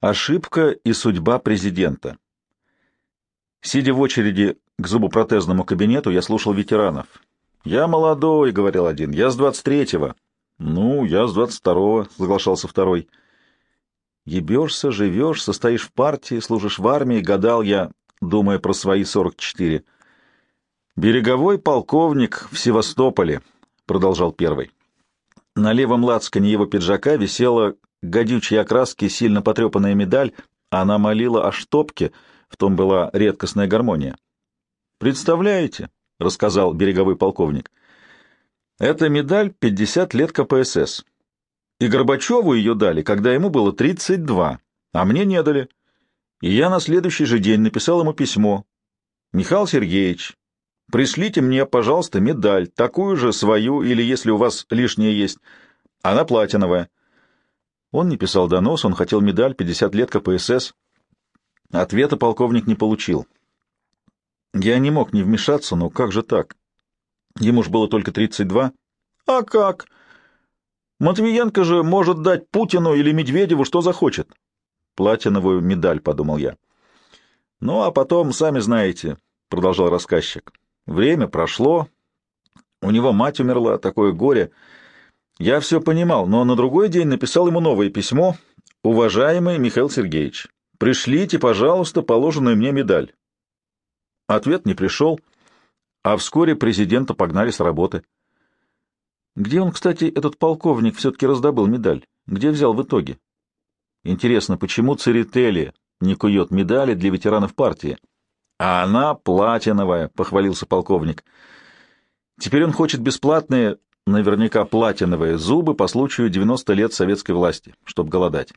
Ошибка и судьба президента. Сидя в очереди к зубопротезному кабинету, я слушал ветеранов. «Я молодой», — говорил один, — «я с двадцать третьего». «Ну, я с двадцать второго», — соглашался второй. «Ебешься, живешь, состоишь в партии, служишь в армии», — гадал я, думая про свои сорок четыре. «Береговой полковник в Севастополе», — продолжал первый. На левом лацкане его пиджака висела гадючей окраски сильно потрепанная медаль, она молила о штопке, в том была редкостная гармония. «Представляете?» — рассказал береговой полковник. «Эта медаль — 50 лет КПСС. И Горбачеву ее дали, когда ему было 32, а мне не дали. И я на следующий же день написал ему письмо. «Михаил Сергеевич, пришлите мне, пожалуйста, медаль, такую же свою, или если у вас лишняя есть. Она платиновая». Он не писал донос, он хотел медаль 50 лет КПСС. Ответа полковник не получил. Я не мог не вмешаться, но как же так? Ему ж было только 32. А как? Матвиенко же может дать Путину или Медведеву что захочет. Платиновую медаль, подумал я. Ну, а потом, сами знаете, продолжал рассказчик. Время прошло, у него мать умерла, такое горе — я все понимал, но на другой день написал ему новое письмо. «Уважаемый Михаил Сергеевич, пришлите, пожалуйста, положенную мне медаль». Ответ не пришел, а вскоре президента погнали с работы. Где он, кстати, этот полковник все-таки раздобыл медаль? Где взял в итоге? Интересно, почему Церетели не кует медали для ветеранов партии? А она платиновая, — похвалился полковник. Теперь он хочет бесплатные наверняка платиновые зубы по случаю 90 лет советской власти, чтобы голодать.